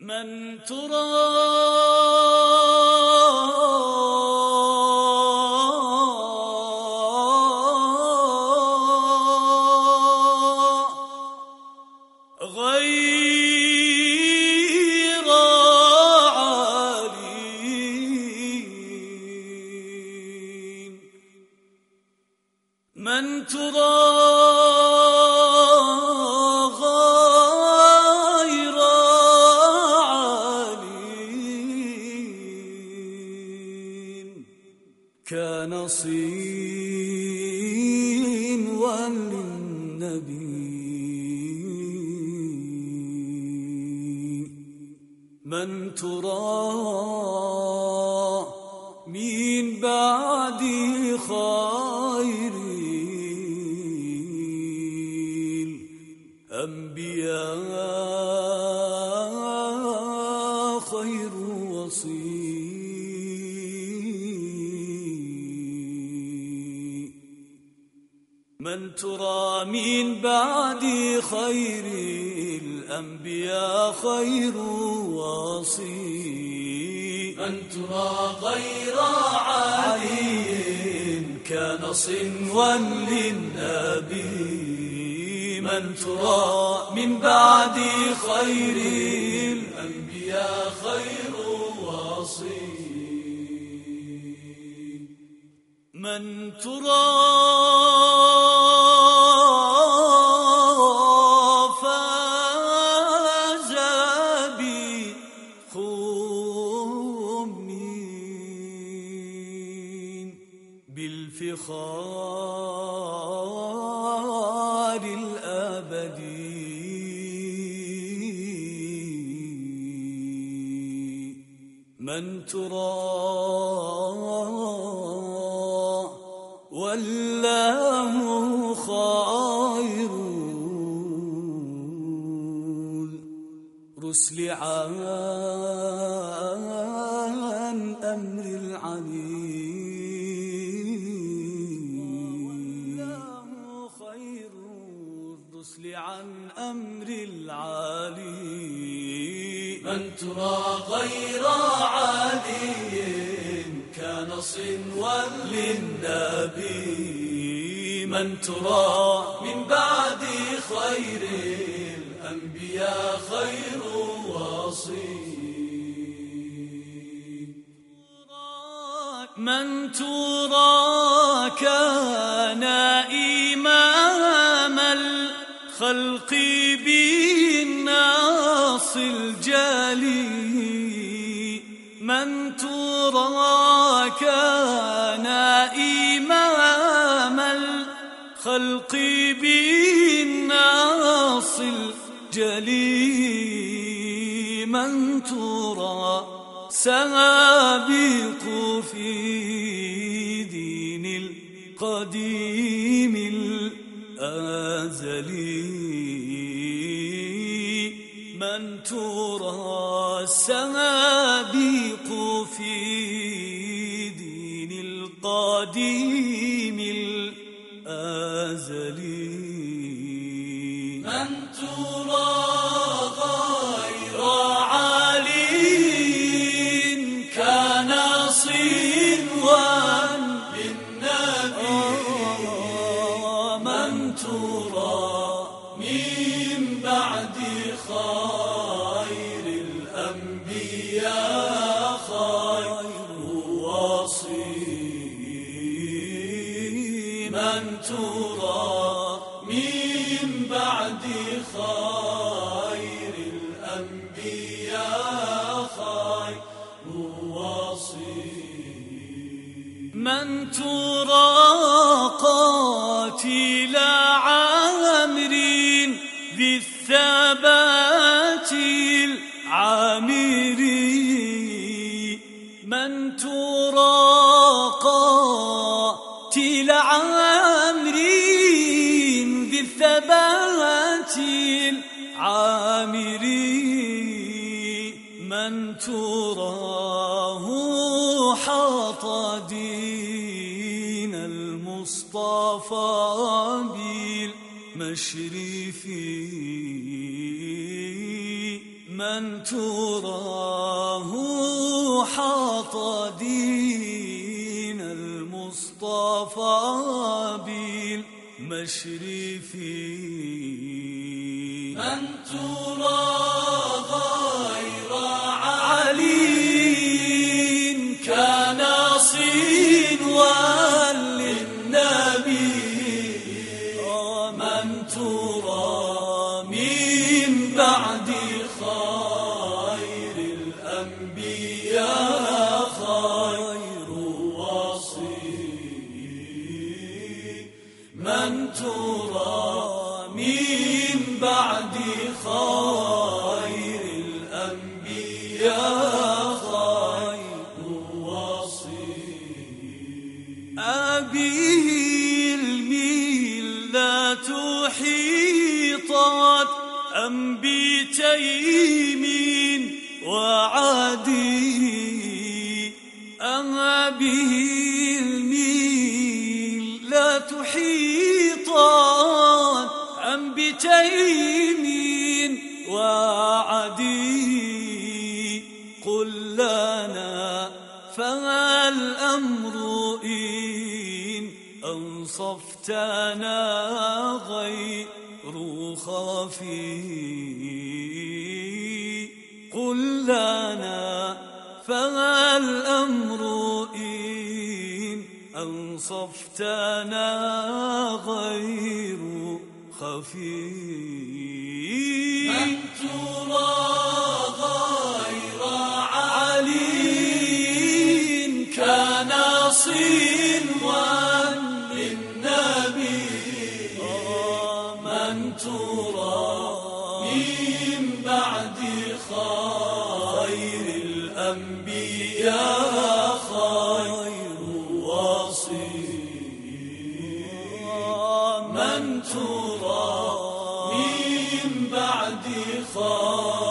من ترى من ترى من بعد خير الأنبياء من ترى من بعد خير الأنبياء خير وصي من ترى غير علي كان صنوا للنبي. من ترى من بعد خير الأنبياء خير وصي من ترى بالفخار الأبدي. من ترى والله خير الرسل عن العلي من ترى غير علي كان صنوا للنبي من ترى من بعد خير الأنبياء خير وصي من ترى كان إمام الخلق بالناص الجلي من ترى كان إمام الخلق بالناص الجلي من ترى سابق في دين القديم الأزلي. من ترى سابق في دين القديم الأزلي من ترى غير علي كان صنوا للنبي من ترى من بعد خير الأنبياء خير وصي من ترى من بعد خير الأنبياء خير وصي من ترى قاتل عامر ذي الثبات العامري من تراه حاط دين المصطفى بالمشرف. من تراه حاط المصطفى بالمشرف من تراه وعدي أما به الميل لا تحيطان أم بتيم وعدي. قل لنا فهل أمر إن أنصفتنا غير خفي قل لنا فما الأمر إن أنصفتنا غير خفي من ترى غير علي كان صنوا الأنبياء خير واصي من ترى من بعد خير